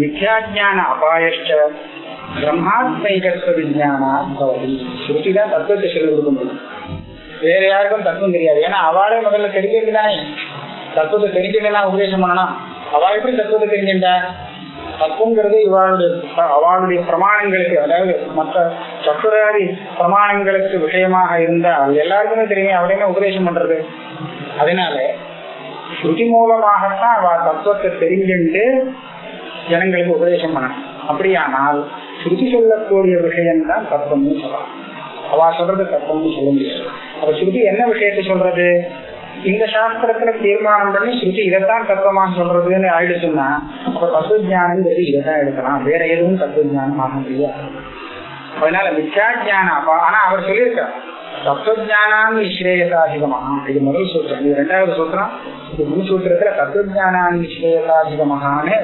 மித்யாஜான அபாயஷ்ட பிரம்மாத்மைகத்துவ விஞ்ஞானா பவதி ஸ்ருதி தான் தத்துவத்தை சொல்லிக் கொடுக்க முடியும் வேற யாருக்கும் தத்துவம் தெரியாது ஏன்னா அவளே முதல்ல தெரிஞ்சது தானே தத்துவத்தை தெரிஞ்சதுன்னா உபதேசம் பண்ணணும் அவள் எப்படி தத்துவத்தை தெரிஞ்சுட்டா தத்துவங்கிறது இவாளுடைய அவளுடைய பிரமாணங்களுக்கு அதாவது மற்ற சத்துராதி பிரமாணங்களுக்கு விஷயமாக இருந்தால் எல்லாருக்குமே தெரியும் அவளையுமே உபதேசம் பண்றது அதனால ஸ்ருதி மூலமாகத்தான் அவ தத்துவத்தை தெரிஞ்சுட்டு ஜனங்களுக்கு உபதேசம் பண்ணணும் அப்படியானால் சுருதி சொல்லக்கூடிய விஷயம்தான் தத்துவம்னு சொல்லலாம். அவ சொல்றது தத்துவம்னு சொல்ல முடியாது. அப்ப ஸ்ருதி என்ன விஷயத்தை சொல்றது? இந்த சாஸ்திரத்துல தீர்மானம் பண்ணி சுருதி இதைத்தான் தத்துவமா சொல்றதுன்னு ஆயிடுச்சுன்னா அப்ப தத்துவ ஜானங்கிறது இதைதான் எடுக்கலாம். வேற எதுவும் தத்துவ ஜானம் ஆக முடியாது. அதனால மிச்சா ஜானம் ஆனா அவர் சொல்லியிருக்கார் தத்துவஜானான் நிஸ்ரேயசாதிகமாக இது முதல் சூத்திரம். இது ரெண்டாவது சூத்திரம். இது முன் சூத்திரத்துல தத்துவஜானான் நிஸ்ரேயசாதிகமாகான்னு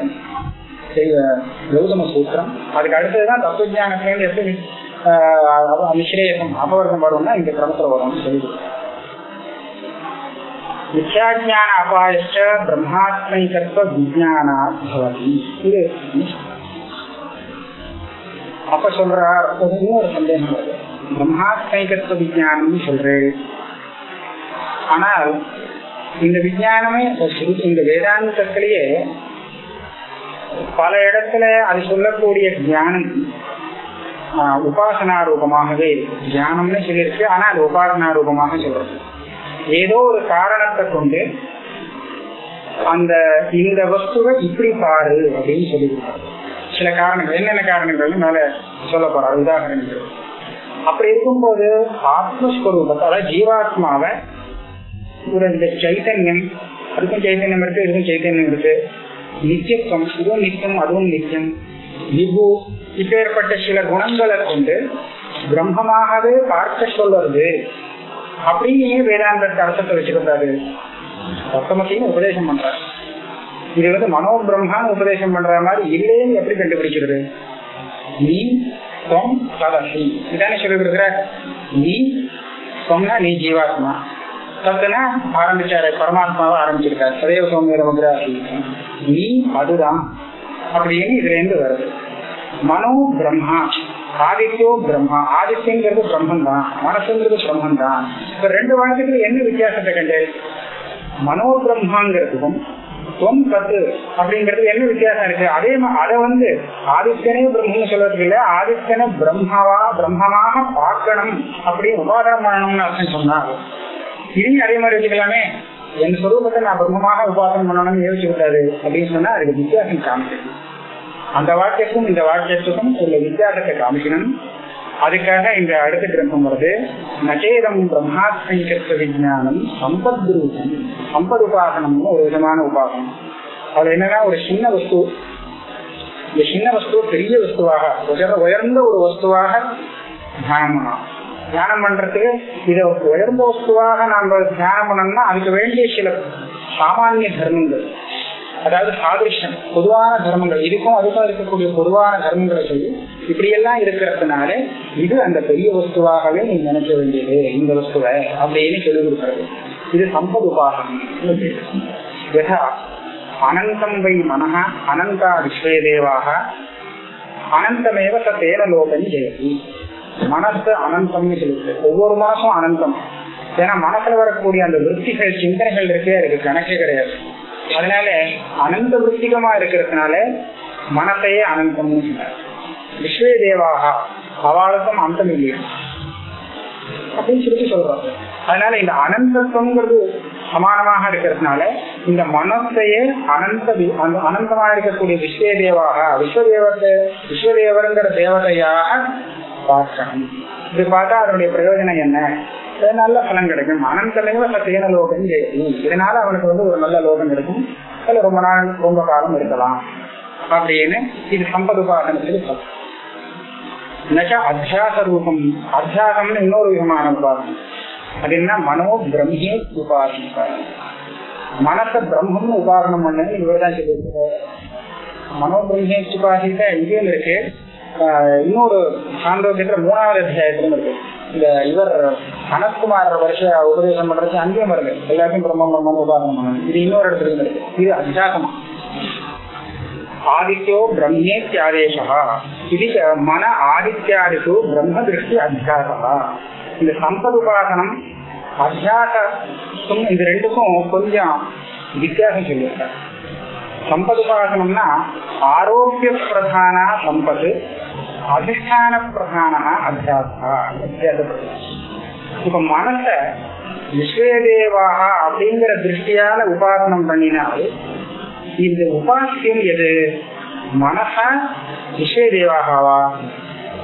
கௌதம சூத்திரம். அதுக்கு அடுத்ததுதான் தத்துவஜானத்திலேருந்து எப்படி நிஸ்ரேயசம் அபவர்க்கம் வரும்னா இந்த கிரமத்துல வரும் சொல்லி மித்யாஜான அபாயஷ்ட பிரம்மாத்மைகத்துவ விஜயானா பவதி இது அப்ப சொல்றார் ஒரு சந்தேகம் வருது. பிரம்மாத்மைகத்துவ விஜயானம் சொல்றேன். ஆனால் இந்த விஜயானமே இந்த வேதாந்தத்திலேயே பல இடத்துல அது சொல்லக்கூடிய தியானம் உபாசனா ரூபமாகவே தியானம்னு சொல்லியிருக்கு ஆனா அது உபாசனா ரூபமாக சொல்றது. ஏதோ ஒரு காரணத்தை கொண்டு அந்த இந்த வஸ்துவை இப்படி பாரு அப்படின்னு சொல்லியிருக்காரு. சில காரணங்கள் என்னென்ன காரணங்கள் மேல சொல்ல போறாரு உதாரணங்கள். அப்படி இருக்கும்போது ஆத்மஸ்வரூபத்தை அதாவது ஜீவாத்மாவை ஒரு இந்த சைத்தன்யம் அதுக்கும் சைத்தன்யம் இருக்கு இதுக்கும் சைத்தன்யம் இருக்கு. நித்தியத்துவம் இதுவும் நித்தியம் அதுவும் நித்தியம். விபு இப்பேற்பட்ட சில குணங்களை கொண்டு பிரம்மமாகவே பார்க்க சொல்றது அப்படின்னு வேதாந்த அர்த்தத்தை வச்சுக்கிறாரு பத்தமத்தையும் உபதேசம் பண்றாரு. இது வந்து மனோ பிரம்மான்னு உபதேசம் பண்ற மாதிரி இல்லைன்னு எப்படி கண்டுபிடிக்கிறது? நீ தொம் ததசி. இதானே சொல்லிருக்கிற நீ சொன்னா நீ ஜீவாத்மா. தத்துனா ஆரம்பிச்சாரு பரமாத்மாவை ஆரம்பிச்சிருக்காரு. சதேவ சௌமிய ரமகிராசி நீ அதுதான் அப்படின்னு இதுல இருந்து வருது. மனோ பிரம்மா ஆதித்யோ பிரம்மா. ஆதித்யங்கிறது பிரம்மன் தான் மனசுங்கிறது பிரம்மன் தான் இப்ப ரெண்டு வார்த்தைகள் என்ன வித்தியாசத்தை கண்டு? மனோ பிரம்மாங்கிறதுக்கும் தொம் கத்து அப்படிங்கிறது என்ன வித்தியாசம் இருக்கு? அதே அதை வந்து ஆதித்யனே பிரம்மன்னு சொல்றதுக்கு இல்ல ஆதித்யனை பிரம்மாவா பிரம்மமாக பார்க்கணும் அப்படின்னு உபாதாரம் பண்ணணும்னு அர்த்தம் சொன்னாங்க இதையும் அதே மாதிரி வச்சுக்கலாமே. என் சொரூபத்தை நான் பிரம்மமாக உபாசனம் பண்ணணும்னு யோசிச்சு விட்டாரு அப்படின்னு சொன்னா அதுக்கு வித்தியாசம் காமிக்கணும் அந்த வாக்கியத்துக்கும் இந்த வாக்கியத்துக்கும் உள்ள வித்தியாசத்தை காமிக்கணும். அதுக்காக இந்த அடுத்த கிரந்தம் வருது. நச்சேதம் பிரம்மாத்மிகத்துவ விஜயானம் சம்பத் ரூபம் சம்பத் உபாசனம்னு ஒரு விதமான உபாசனம். அது என்னன்னா ஒரு சின்ன வஸ்து. இந்த சின்ன வஸ்து பெரிய வஸ்துவாக உயர்ந்த ஒரு வஸ்துவாக தியானம் பண்ணலாம் தியானம் பண்றதுக்கு இதை உயர்ந்த வஸ்துவாக நாம தியானம் பண்ணோம்னா அதுக்கு வேண்டிய சில சாமானிய தர்மங்கள். அதாவது சாதிருஷ்யம் பொதுவான தர்மங்கள். இதுக்கும் அதுக்கும் இருக்கக்கூடிய பொதுவான தர்மங்களை சொல்லி இப்படியெல்லாம் இருக்கிறதுனால இது அந்த பெரிய வஸ்துவாகவே நீ நினைக்க வேண்டியது இந்த வஸ்துவை அப்படின்னு சொல்லி கொடுக்கறது. இது சம்பத் உபாகம். யதா அனந்தம் வை மனஹ அனந்தா விஸ்வய தேவாக அனந்தமேவ சத்தேன லோகம் ஜெயதி. மனசு அனந்தம்னு சொல்லுது ஒவ்வொரு மாசம் அனந்தம். ஏன்னா மனசுல வரக்கூடிய அந்த விற்பிகள் சிந்தனைகள் இருக்கே அதுக்கு கணக்கே கிடையாது. அதனால அனந்த விற்பிகமா இருக்கிறதுனால மனசையே அனந்தம்னு சொன்னார் விஸ்வே தேவாக அவளுக்கும் அந்தம் இல்லையா அப்படின்னு சொல்லிட்டு சொல்றாங்க அதனால இந்த அனந்தத்துவங்கிறது சமானமாக இருக்கிறதுனால இந்த மனசையே அனந்த அனந்தமாக இருக்கக்கூடிய விஸ்வே தேவாக விஸ்வதேவத்தை விஸ்வதேவருங்கிற தேவதையாக பார்க்கணும் இது பார்த்தா அதனுடைய பிரயோஜனம் என்ன? நல்ல பலன் கிடைக்கும். அனந்தமேவ தேன லோகம் இதனால அவனுக்கு வந்து ஒரு நல்ல லோகம் கிடைக்கும். அதுல ரொம்ப நாள் ரொம்ப காலம் இருக்கலாம். அப்படின்னு இது சம்பது சொல்றோம் அத்தியாச ரூபம். அத்தியாசம்னு இன்னொரு விதமான உபாசனம் அது என்ன? மனோ பிரம்மே உபாசனம் மனச பிரம்மம்னு உபாசனம் பண்ணு இவர்தான் சொல்லியிருக்க மனோ பிரம்மே உபாசித்த இங்கேயும் இருக்கு. இன்னொரு சாந்தோக்கியத்துல மூணாவது அத்தியாயத்திலும் இருக்கு. இந்த இவர் சனத்குமார் வருஷ உபதேசம் பண்றது அங்கேயும் வருது எல்லாத்தையும் பிரம்ம பிரம்மன் உபாசனம் இது இன்னொரு இடத்துல இருக்கு. இது அத்தியாசமா. ஆதித்யோ பிரம்மேத்யாதேசா இது மன ஆதித்யாதிக்கு பிரம்ம திருஷ்டி அத்தியாசா இந்த சம்பதுபாசனம் அத்தியாசம் இது ரெண்டுக்கும் கொஞ்சம் வித்தியாசம் சொல்லியிருக்காரு. சம்பதுபாசனம்னா ஆரோக்கிய பிரதான சம்பத்து அதிஷ்டான பிரதான அத்தியாசா இப்ப மனச விஸ்வதேவாக அப்படிங்கிற திருஷ்டியால உபாசனம் பண்ணினால் இந்த உபாசியம் எது? மனசா விஸ்வதேவாகவா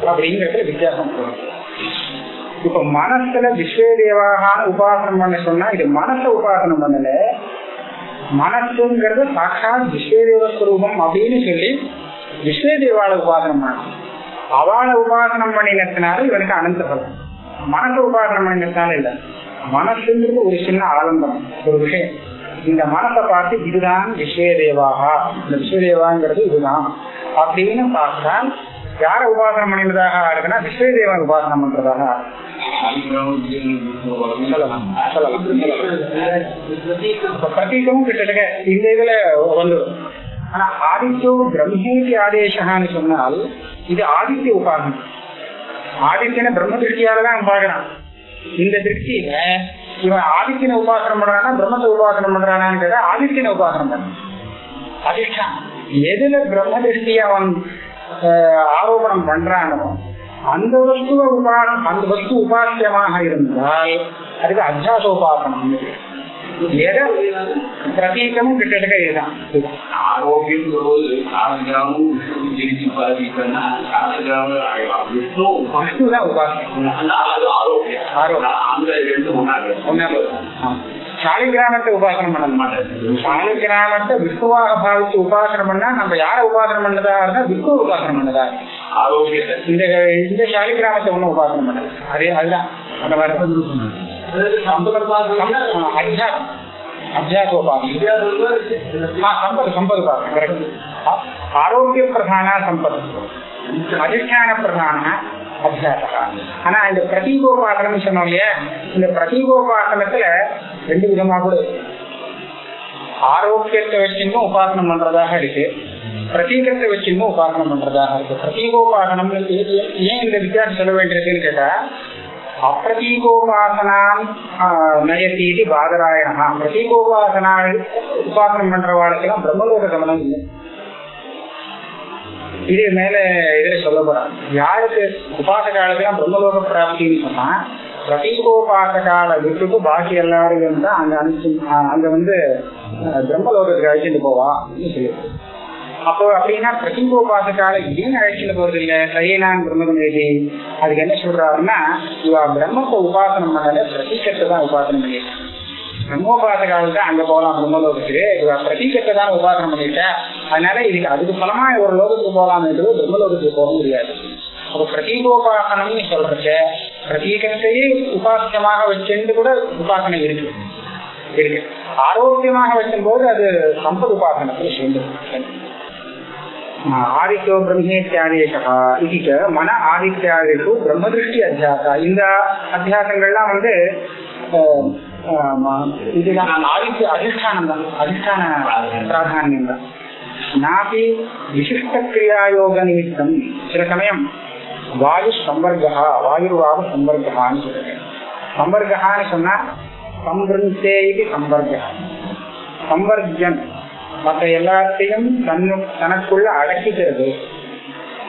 அப்படிங்கறதுல வித்தியாசம் போகும். இப்ப மனசுல விஸ்வதேவாகான உபாசனம் பண்ண சொன்னா இது மனச உபாசனம் பண்ணல. மனசுங்கிறது சாட்சாத் விஸ்வதேவ ஸ்வரூபம் அப்படின்னு சொல்லி விஸ்வதேவால உபாசனம் பண்ணணும் அவளை உபாசனம் பண்ணினத்தினால இவனுக்கு அனந்த பலம். மனச உபாசனம் பண்ணினதுனால இல்ல. மனசுன்றது ஒரு சின்ன ஆலந்தம் ஒரு விஷயம். இந்த மனசை பார்த்து இதுதான் விஸ்வதேவாகா இந்த விஸ்வதேவாங்கிறது இதுதான் அப்படின்னு பார்த்தால் யார உபாசனம் பண்ணினதாக இருக்குன்னா விஸ்வதேவன் உபாசனம் பண்றதாக பிரதீகமும் கிட்டத்தட்ட இந்த இதுல வந்துடும் ஆனா ஆதித்யோ பிரம்மேக்கு ஆதேசகான்னு சொன்னால் இது ஆதித்ய உபாசனம் ஆதித்யனை பிரம்ம திருஷ்டியாலதான் பாக்குறான் இந்த திருஷ்டியில இவன் ஆதித்யனை உபாசனம் பண்றானா பிரம்மத்தை உபாசனம் பண்றானான்னு ஆதித்யனை உபாசனம் பண்றான். அதிஷ்டான் எதுல பிரம்ம திருஷ்டிய அவன் ஆரோபணம் பண்றானோ அந்த வஸ்துவ உபாசனம் அந்த வஸ்து உபாசியமாக இருந்தால் அதுக்கு அத்தியாச உபாசனம் எதை பிரதீகமும் கிட்டத்தட்ட இதுதான் ஆரோக்கியம் சொல்வது காலகிராமம் விஷ்ணு ஜெயிச்சு பாதிக்கன்னா காலகிராமம் விஷ்ணு வஸ்துதான் உபாசனம் அது ஆரோக்கியம் ஆரோக்கியம். அந்த ரெண்டு ஒன்னாக ஒன்னாவது சாலி கிராமத்தை உபாசனம் பண்ண மாட்டேன் சாலி கிராமத்தை விஷ்ணுவாக பாவிச்சு உபாசனம் பண்ணா நம்ம யார உபாசனம் பண்ணதா இருந்தா விஷ்ணு உபாசனம் பண்ணதா ஆரோக்கியத்தை இந்த இந்த சாலி கிராமத்தை ஒண்ணும் உபாசனம் பண்ணல அதே அதுதான் அந்த மாதிரி ஆரோக்கிய பிரதான சம்பத். அதிஷ்டான பிரதான அத்தியாசகா ஆனா இந்த பிரதீகோபாசனம் சொன்னோம் இல்லையா? இந்த பிரதீகோபாசனத்துல ரெண்டு விதமா கூட. ஆரோக்கியத்தை வச்சிருந்தும் உபாசனம் பண்றதாக இருக்கு. பிரதீகத்தை வச்சிருந்தும் உபாசனம் பண்றதாக இருக்கு. பிரதீகோபாசனம் ஏன் இந்த வித்தியாசம் சொல்ல வேண்டியிருக்குன்னு கேட்டா அப்பிரதீகோபாசனாம் நயத்தி இது பாதராயணா பிரதீகோபாசனா உபாசனம் பண்றவாளுக்கெல்லாம் பிரம்மலோக கமனம் இல்லை. இது மேல இதுல சொல்ல போறாங்க யாருக்கு? உபாசகாலுக்கெல்லாம் பிரம்மலோக பிராப்தின்னு சொன்னா பிரதீகோபாசகால விட்டுட்டு பாக்கி எல்லாரும் தான் அங்க அனுப்பிச்சு அங்க வந்து பிரம்மலோகத்துக்கு அழைச்சிட்டு போவா அப்படின்னு சொல்லியிருக்கு அப்போ அப்படின்னா பிரதிபோபாசக்கால ஏன் அழைச்சிட்டு போறது இல்ல சரியனான் அதுக்கு என்ன சொல்றாருன்னா இவா பிரம்மத்தை உபாசனம் பண்ணல பிரதீகத்தை தான் உபாசனம் பண்ணிட்டு பிரம்மோபாசகாலுக்கு தான் அங்க போகலாம் பிரம்மலோகத்துக்கு. இவா பிரதீகத்தை தான் உபாசனம் பண்ணிட்டா அதனால இதுக்கு அதுக்கு பலமா ஒரு லோகத்துக்கு போகலாம் என்று பிரம்மலோகத்துக்கு போக முடியாது. அப்ப பிரதீகோபாசனம்னு சொல்றச்ச பிரதீகத்தையே உபாசனமாக வச்சுட்டு கூட உபாசனை இருக்கு. இருக்கு. ஆரோக்கியமாக வைக்கும் போது அது சம்பத் உபாசனத்தில் சேர்ந்து ஆதித்யோ பிரம்மேத்யாதேசா இது மன ஆதித்யாதிஷு பிரம்மதிருஷ்டி அத்தியாசா இந்த அத்தியாசங்கள்லாம் வந்து இதுதான் ஆதித்ய அதிஷ்டானம் தான் அதிஷ்டான பிராதானியம் தான் நாபி விசிஷ்ட கிரியாயோக நிமித்தம் சில சமயம் வாயு சம்பர்கா வாயுவாக சம்பர்கான்னு சொல்றேன் சம்பர்கான்னு சொன்னா சம்பிருந்தே இது சம்பர்கா சம்பர்ஜன். மற்ற எல்லாத்தையும் தன்னு தனக்குள்ள அடக்கிக்கிறது.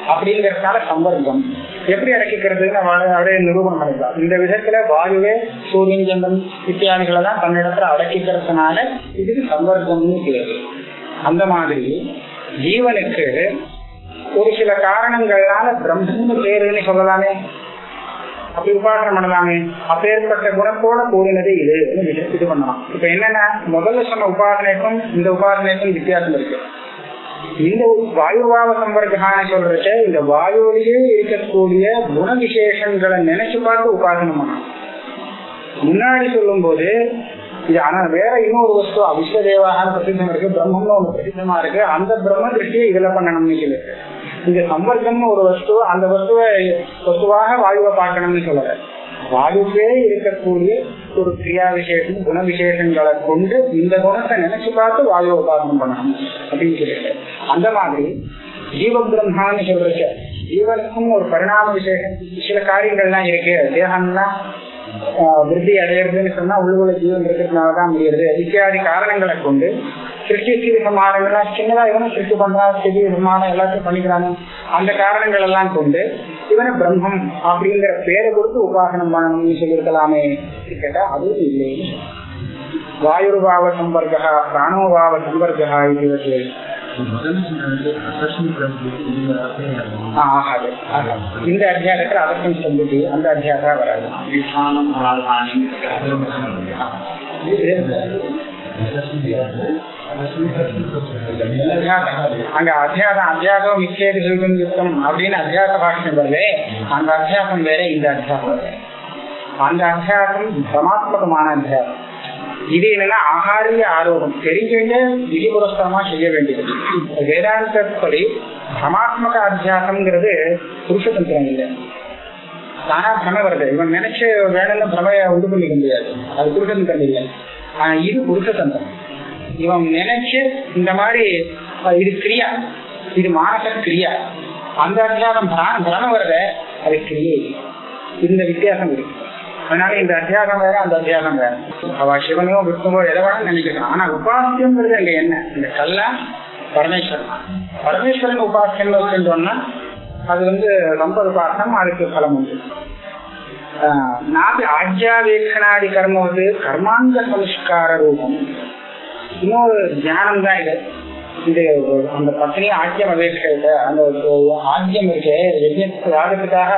அப்படிங்கறதுனால சம்பர்க்கம் எப்படி அடக்கிக்கிறதுன்னு அவரே அப்படியே நிரூபணம் பண்ணிக்கலாம் இந்த விதத்துல வாயுவே சூரியன் சந்திரன் இத்தியாதிகளை தான் தன்னிடத்துல அடக்கிக்கிறதுனால இதுக்கு சம்பர்க்கம்னு பேரு. அந்த மாதிரி ஜீவனுக்கு ஒரு சில காரணங்கள்னால பிரம்மன்னு பேருன்னு சொல்லலாமே. அப்படி உபாசனம் பண்ணலாமே அப்பேற்பட்ட குணத்தோட கூடினது இது இது பண்ணலாம். இப்ப என்னன்னா முதல்ல சொன்ன உபாசனைக்கும் இந்த உபாசனைக்கும் வித்தியாசம் இருக்கு. இந்த வாயுபாவ சம்பர்க்கான சொல்றச்ச இந்த வாயுவிலேயே இருக்கக்கூடிய குண விசேஷங்களை நினைச்சு பார்த்து உபாசனம் பண்ணலாம் முன்னாடி சொல்லும் போது இது ஆனா வேற இன்னொரு வஸ்து அவிஸ்வதேவாக பிரசித்தம் இருக்கு பிரம்மம்னு ஒண்ணு பிரசித்தமா இருக்கு அந்த பிரம்ம திருஷ்டியை இதுல பண்ணணும்னு சொல்லிருக்கு இந்த சம்பர்க்கம்னு ஒரு வஸ்து அந்த வஸ்துவை வஸ்துவாக வாயுவை பார்க்கணும்னு சொல்லல. வாயுவே இருக்கக்கூடிய ஒரு கிரியா விசேஷம் குண விசேஷங்களை கொண்டு இந்த குணத்தை நினைச்சு பார்த்து வாயுவை உபாசனம் பண்ணணும் அப்படின்னு சொல்லிட்டு. அந்த மாதிரி ஜீவ பிரம்மான்னு சொல்றச்ச ஜீவனுக்கும் ஒரு பரிணாம விசேஷம். சில காரியங்கள்லாம் இருக்கு. தேகம்லாம் ஆஹ், விருத்தி அடையிறதுன்னு சொன்னா உள்ளுக்குள்ள ஜீவன் இருக்கிறதுனாலதான் முடியுது. இத்தியாதி காரணங்களை கொண்டு சிருஷ்டி ஸ்திதி சமானங்கள்லாம் சின்னதா இவனும் சிருஷ்டி பண்றான் ஸ்திதி சமானம் எல்லாத்தையும் பண்ணிக்கிறாங்க அந்த காரணங்கள் எல்லாம் கொண்டு இவனை பிரம்மம் அப்படிங்கிற பேரை கொடுத்து உபாசனம் பண்ணணும்னு சொல்லியிருக்கலாமே. கேட்டா அதுவும் இல்லைன்னு வாயுர்பாவ சம்பர்க்கா பிராணோபாவ சம்பர்க்கா இது. இந்த அத்தியாயத்துல அதற்கும் சொல்லிட்டு அந்த அத்தியாயம் வராது. பிராதானியம் அங்க அத்தியாசம் அத்தியாசம் மிக்க சுகம் அப்படின்னு அத்தியாச பாஷம் வருது. அந்த அத்தியாசம் வேற இந்த அத்தியாசம் வேற அந்த அத்தியாசம் சமாத்மகமான அத்தியாசம். இது என்னன்னா ஆகாரிய ஆரோகம். தெரிஞ்சுட்டு விதிபுரஸ்தமா செய்ய வேண்டியது. வேதாந்தப்படி சமாத்மக அத்தியாசம்ங்கிறது புருஷதந்திரம் இல்லை. தானா பிரம வருது. இவன் நினைச்ச வேணும்னு பிரமைய உண்டு பண்ணிக்க முடியாது. அது புருஷதந்திரம் இல்லை. ஆனா இது புருஷதந்திரம் இவன் நினைச்சு இந்த மாதிரி இது கிரியா. இது மானச கிரியா. அந்த அத்தியாசம் பிராண வருத அது கிரியை. இந்த வித்தியாசம் இருக்கு. அதனால இந்த அத்தியாசம் வேற அந்த அத்தியாசம் வேற. அவ சிவனையோ விஷ்ணுவோ எதை வேணா நினைக்கலாம். ஆனா உபாசியம்ங்கிறது அங்க என்ன? இந்த கல்லா பரமேஸ்வரன். பரமேஸ்வரன் உபாசியம் சொன்னா அது வந்து ரொம்ப உபாசனம் அதுக்கு பலம் உண்டு. ஆஹ் நாபி ஆஜ்யாவேஷனாதி கர்மம் வந்து கர்மாங்க சம்ஸ்கார ரூபம். இன்னொரு தியானம் தான் இது. இந்த அந்த பத்னி ஆக்கியம் அபேட்சை அந்த ஆக்கியம் இருக்கு. யஜ்யத்துக்கு யாகத்துக்காக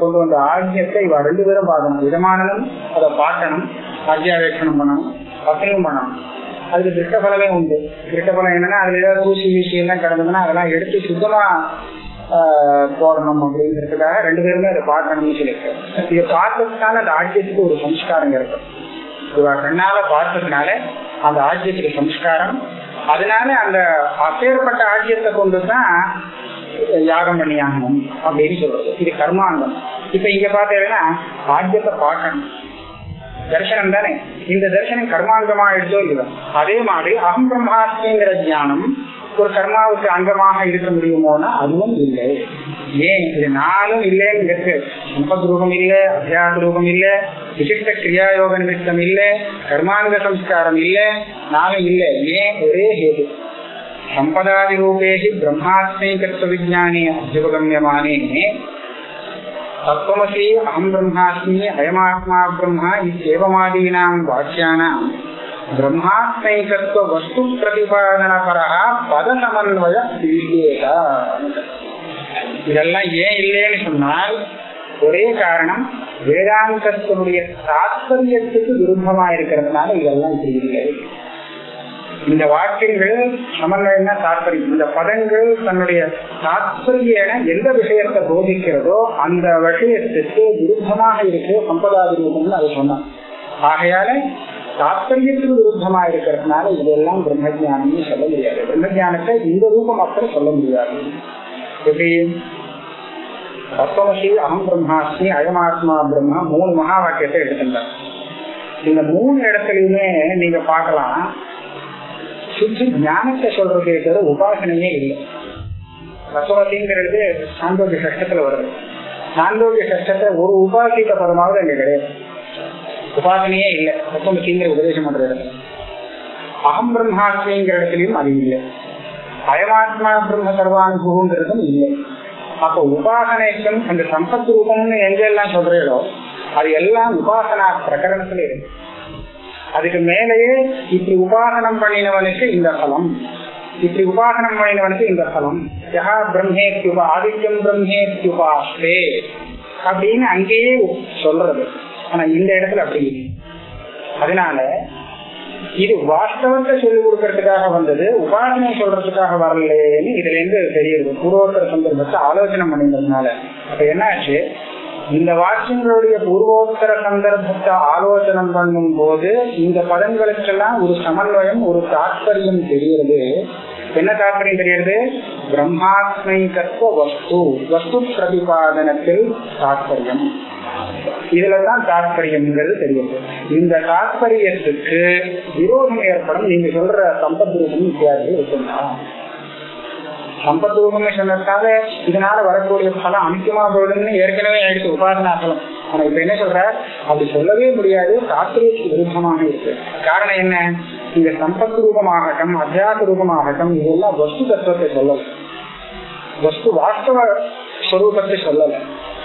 கொண்டு வந்த ஆக்கியத்தை இவ ரெண்டு பேரும் பார்க்கணும். விதமானதும் அதை பார்க்கணும். ஆஜ்யாவேஷனம் பண்ணணும். பத்தனையும் பண்ணணும். அதுக்கு திருட்ட பலமே உண்டு. திருட்ட பலம் என்னன்னா அதுல ஏதாவது தூசி வீசி எல்லாம் கிடந்ததுன்னா அதெல்லாம் எடுத்து சுத்தமா ஆஹ், போடணும் அப்படிங்கிறதுக்காக ரெண்டு பேருமே அதை பார்க்கணும்னு சொல்லியிருக்காரு இதை பார்க்கறதுக்கான அந்த ஆக்கியத்துக்கு ஒரு சம்ஸ்காரம் இருக்கும் கண்ணால பார்த்ததுனால அந்த ஆஜ்யத்துக்கு சம்ஸ்காரம். அதனால அந்த அப்பேற்பட்ட ஆஜ்யத்தை கொண்டுதான் யாகம் பண்ணியாகணும் அப்படின்னு சொல்றது. இது கர்மாங்கம் இப்ப இங்க பார்த்தீங்கன்னா ஆஜ்யத்தை பார்க்கணும். தர்சனம் தானே? இந்த தர்சனம் கர்மாங்கமா எடுத்தோ இல்லையோ? அதே மாதிரி அகம் பிரம்மாஸ்மிங்கிற ஞானம் ஒரு கர்மாவுக்கு அங்கமாக இருக்க முடியுமோனா அதுவும் இல்லை. ஏன்? இது நாளும் இல்லைன்னு இருக்கு ரூபம் இல்ல அத்தியாச ரூபம் இல்ல விசிஷ்ட கிரியாயோக நிமித்தம் இல்ல கர்மானுக சம்ஸ்காரம் இல்ல நாளும் இல்ல. ஏன்? ஒரே ஹேது. சம்பதாதி ரூபேஷி பிரம்மாத்மைகத்துவ விஜானே அபியுபகமியமானே தத்துவமசி அகம் பிரம்மாஸ்மி அயமாத்மா பிரம்மா இத்தேவமாதீனாம் வாக்கியானாம். பிரம்மாத்மைகத்துவ வஸ்து பிரதிபாதன பரா பத சமன்வய விவேகா இதெல்லாம் ஏன் இல்லைன்னு சொன்னால் ஒரே காரணம் வேதாந்தத்தினுடைய தாத்பரியத்துக்கு விருப்பமா இருக்கிறதுனால இதெல்லாம் இப்படி இல்லை. இந்த வாக்கியங்கள் சமன்வயம்னா தாற்பயம் இந்த பதங்கள் தன்னுடைய தாற்பயன எந்த விஷயத்தை போதிக்கிறதோ அந்த விஷயத்துக்கு விருத்தமாக இருக்கு சம்பதாதி ரூபம்னு அது சொன்னான் ஆகையால தாற்பயத்துக்கு விருத்தமா இருக்கிறதுனால இதெல்லாம் பிரம்மஜானம்னு சொல்ல முடியாது. பிரம்மஜானத்தை இந்த ரூபம் அப்புறம் சொல்ல முடியாது. தத்துவமசி அகம் பிரம்மாஸ்மி அயமாத்மா பிரம்மா மூணு மகா வாக்கியத்தை எடுத்துட்டார் இந்த மூணு இடத்துலயுமே நீங்க பாக்கலாம் சுற்றி ஞானத்தை சொல்றது தவிர உபாசனையே இல்லை. தத்துவத்திங்கிறது சாந்தோக்கிய சஷ்டத்துல வருது. சாந்தோக்கிய சஷ்டத்தை ஒரு உபாசித்த பதமாவது அங்க கிடையாது. உபாசனையே இல்லை. தத்துவத்திங்கிற உபதேசம் பண்ற இடத்துல அகம் பிரம்மாஸ்மிங்கிற இடத்துலயும் அது இல்லை. அயமாத்மா பிரம்ம சர்வானுபவங்கிறதும் இல்லை. அப்ப உபாசனைக்கும் அந்த சம்பத் ரூபம்னு எங்கெல்லாம் சொல்றீங்களோ அது எல்லாம் உபாசனா பிரகரணத்துல இருக்கு. அதுக்கு மேலேயே இப்படி உபாசனம் பண்ணினவனுக்கு இந்த பலம். இப்படி உபாசனம் பண்ணினவனுக்கு இந்த பலம். யஹா பிரம்மேத்யுபா ஆதித்யம் பிரம்மேத்யுபாஸ்தே அப்படின்னு அங்கேயே சொல்றது. ஆனா இந்த இடத்துல அப்படி அதனால இது வாஸ்தவத்தை சொல்லிக் கொடுக்கறதுக்காக வந்தது உபாசனை சொல்றதுக்காக வரலையேன்னு இதுல இருந்து தெரியுது. பூர்வோத்தர சந்தர்ப்பத்தை ஆலோசனை பண்ணிருந்ததுனால அப்ப என்னாச்சு? இந்த வாக்கியங்களுடைய பூர்வோத்தர சந்தர்ப்பத்தை ஆலோசனம் பண்ணும் போது இந்த பதங்களுக்கெல்லாம் ஒரு சமன்வயம் ஒரு தாற்பயம் தெரிகிறது என்ன தாற்பயம் தெரியுது? பிரம்மாத்மை தத்துவ வஸ்து வஸ்து பிரதிபாதனத்தில் தாற்பயம் இதுலதான் தாற்பயம்ங்கிறது தெரியுது இந்த தாற்பயத்துக்கு விரோதம் ஏற்படும். நீங்க சொல்ற சம்பத்ரூபம் வித்தியாசம் இருக்குங்களா சம்பத்தூகம்னு சொன்னதுக்காக இதனால வரக்கூடிய பலம் அமுக்கியமா போயிடும்னு ஏற்கனவே ஆயிடுச்சு உபாசனாசலம் ஆனா இப்ப என்ன சொல்ற? அப்படி சொல்லவே முடியாது. தாத்பரியத்துக்கு விருப்பமாக இருக்கு. காரணம் என்ன? இந்த சம்பத் ரூபமாகட்டும் அத்தியாச ரூபமாகட்டும் இதெல்லாம் வஸ்து தத்துவத்தை சொல்லல. வஸ்து வாஸ்தவ ஸ்வரூபத்தை சொல்லல.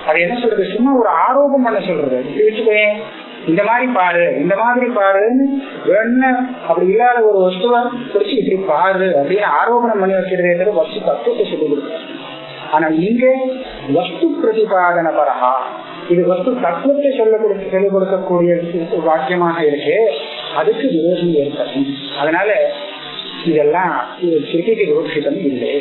அது என்ன சொல்றது? சும்மா ஒரு ஆரோபம் பண்ண சொல்றது. இப்படி இந்த மாதிரி பாரு இந்த மாதிரி பாருன்னு வேணா அப்படி இல்லாத ஒரு வஸ்துவை பிடிச்சி இப்படி பாரு அப்படின்னு ஆரோபணம் பண்ணி வைக்கிறதே வஸ்து தத்துவத்தை சொல்லி கொடுக்குறேன் ஆனா இங்க வஸ்து பிரதிபாதன பரஹா. இது வஸ்து தத்துவத்தை சொல்ல கொடுக்க சொல்லிக் கொடுக்கக்கூடிய வாக்கியமாக இருக்கு அதுக்கு விரோதம் ஏற்படும். அதனால இதெல்லாம் கிருத்திக்கு விரோஷிதம் இல்லை.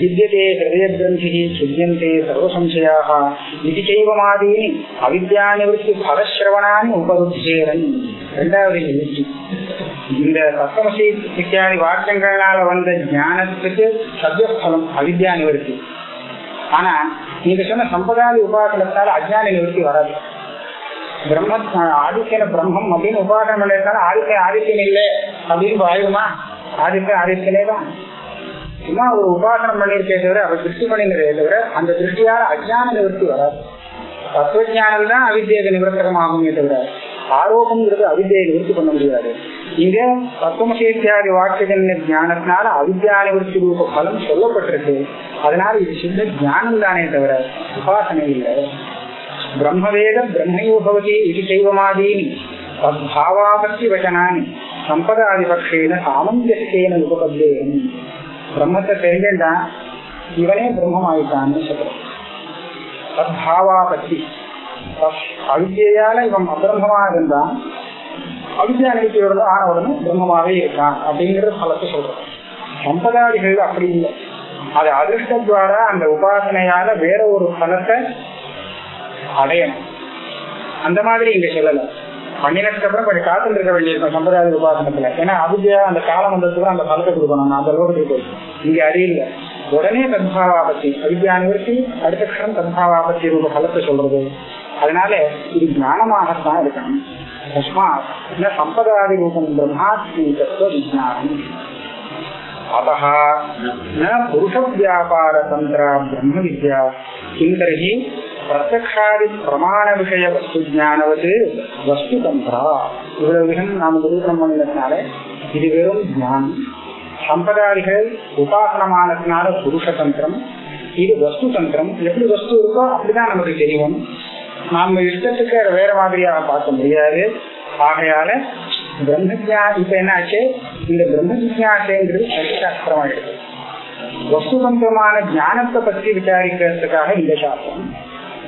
విద్యతే హృదయగ్రంథి ఛుద్యంతే సర్వసంశయా ఇది చైవమాదీని అవిద్యా నివృత్తి ఫలశ్రవణాన్ని ఉపరుద్ధేరని ரெண்டாவது நிவர்த்தி இந்த சப்தமசி இத்தியாதி வாக்கியங்களால வந்த ஞானத்துக்கு சத்தியஃபலம் அவித்யா நிவர்த்தி ஆனா நீங்க சொன்ன சம்பதாதி உபாசனத்தால அஜ்ஞான நிவர்த்தி வராது. பிரம்ம ஆதித்யன பிரம்மம் அப்படின்னு உபாசனம் பண்ணிருந்தாலும் ஆதித்ய ஆதித்யம் இல்லை அப்படின்னு ஆயிடுமா ஆதித்ய ஆதித்யனே தான். சும்மா ஒரு உபாசனம் பண்ணிருக்கே தவிர அவர் திருஷ்டி பண்ணிக்கிறதே தவிர அந்த திருஷ்டியால அஜான நிவர்த்தி வராது தத்துவஜானம் தான் அவித்தியக நிவர்த்தகமாகுமே தவிர ஆரோபம்ங்கிறது அவித்தியை நிவர்த்தி பண்ண முடியாது. இங்க தத்துவசேத்தியாதி வாக்கியஜன்ய ஞானத்தினால அவித்யா நிவர்த்தி ரூப பலம் சொல்லப்பட்டிருக்கு. அதனால இது சித்த ஞானம் தானே தவிர உபாசனை இல்லை. பிரம்மவேத பிரம்மையோபவதி இது செய்வமாதீனி. தத்பாவாபத்தி வச்சனானி சம்பதாதிபக்ஷேன சாமஞ்சஸ்யேன உபபத்தேன். பிரம்மத்தை தெரிஞ்சா இவனே பிரம்மமாயிட்டான்னு சொல்றான் சொல்றோம் இவன் அபிரம்மமா இருந்தான் அவித்யா நிகழ்ச்சியோட ஆன உடனே பிரம்மமாவே இருக்கான் அப்படிங்கறது பலத்தை சொல்றான் சம்பதாதிகள் அப்படி இல்லை. அது அதிர்ஷ்டத்வாரா அந்த உபாசனையால வேற ஒரு பலத்தை அடையணும். அந்த மாதிரி இங்க சொல்லல. பண்ணினதுக்கு அப்புறம் கொஞ்சம் காத்துட்டு இருக்க வேண்டியிருக்கும் சம்பிரதாய உபாசனத்துல ஏன்னா அவித்யா அந்த காலம் வந்ததுக்கு அந்த பலத்தை கொடுக்கணும் அந்த லோகத்துக்கு போய் இங்க அறியல உடனே தத்பாவாபத்தி அவித்யா நிவர்த்தி அடுத்த கஷம் தத்பாவாபத்தி ரூப பலத்தை சொல்றது அதனால இது ஞானமாகத்தான் இருக்கணும் தஸ்மாத் சம்பதாதி ரூபம் பிரம்மாஸ்மி தத்துவ விஜானம் अतः न पुरुषव्यापारतन्त्रा ब्रह्मविद्या किं तर्हि பிரத்யக்ஷாதி பிரமாண விஷய வஸ்து ஜானவது வஸ்து தந்திரா. இவ்வளவு விஷயம் நாம் நிரூபணம் பண்ணினதுனால இது வெறும் ஞானம். சம்பதாதிகள் உபாசனமானதுனால புருஷ தந்திரம் இது வஸ்து தந்திரம். எப்படி வஸ்து இருக்கோ அப்படிதான் நமக்கு தெரியும். நாம இஷ்டத்துக்கு வேற மாதிரியாக பார்க்க முடியாது. ஆகையால பிரம்ம இப்ப என்னாச்சு? இந்த பிரம்ம ஜிஜாசைங்கிறது சரிசாஸ்திரமா இருக்கு வஸ்துதந்திரமான ஞானத்தை பற்றி விசாரிக்கிறதுக்காக இந்த சாஸ்திரம்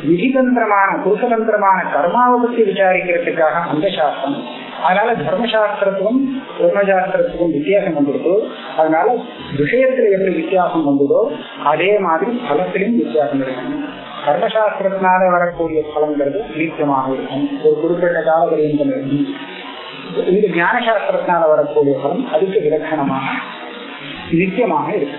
விதிதந்திரமான புருஷதந்திரமான கர்மாவை பற்றி விசாரிக்கிறதுக்காக அந்த சாஸ்திரம். அதனால தர்மசாஸ்திரத்துக்கும் பிரம்மசாஸ்திரத்துக்கும் வித்தியாசம் வந்துடுதோ. அதனால விஷயத்துல எப்படி வித்தியாசம் வந்ததோ அதே மாதிரி பலத்திலும் வித்தியாசம் இருக்கணும் கர்மசாஸ்திரத்தினால வரக்கூடிய பலங்கிறது நீச்சமாக இருக்கும். ஒரு குறிப்பிட்ட கால பரியந்தம் இருக்கும் இது ஞானசாஸ்திரத்தினால வரக்கூடிய பலம் அதுக்கு விலட்சணமாக நித்தியமாக இருக்கும்.